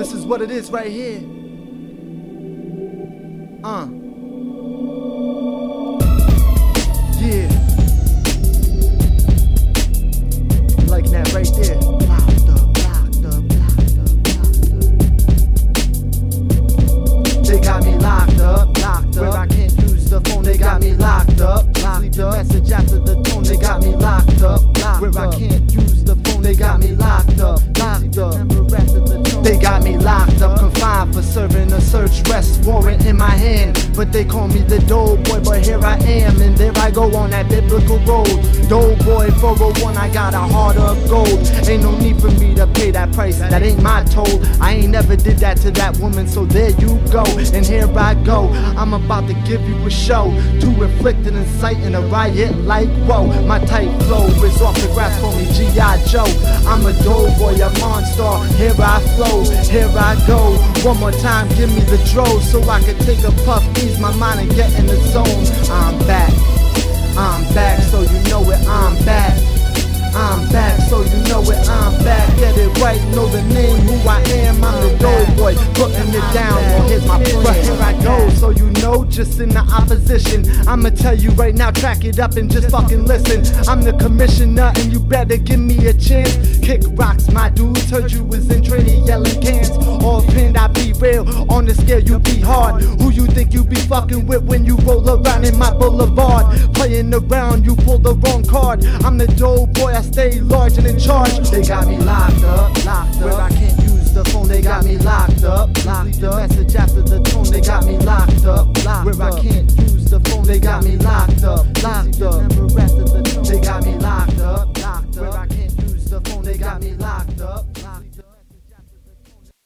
this is what it is right here. Uh. Got me locked up, confined for serving a search rest warrant in my hand. But they call me the dough boy, but here I am, and there I go on that biblical road. Dough boy 401, I got a heart of gold. Ain't no need for me to pay that price, that ain't my toll. I ain't never did that to that woman, so there you go. And here I go, I'm about to give you a show to inflict an inciting a riot like whoa. My tight flow is off the grass for me, G.I. Joe. I'm a dough boy, a monster. Here I flow, here I go. One more time, give me the dro so I can take a puff, ease my mind and get in the zone. I'm back, I'm back, so you know it, I'm back. I'm back, so you know it, I'm back. Get it right, know the name, who I am. I'm the dough boy, putting it down. Well, here's my plan. But here I go, so you know, just in the opposition. I'ma tell you right now, track it up and just fucking listen. I'm the commissioner, and you better give me a chance. Kick rocks, my dudes. Heard you was On the scale, you be hard. Who you think you be fucking with when you roll around in my boulevard? Playing around, you pull the wrong card. I'm the dough boy, I stay large and in charge. They got me locked up, locked up. Where I can't use the phone, they got me locked up, locked up. Message after the tone, they got me locked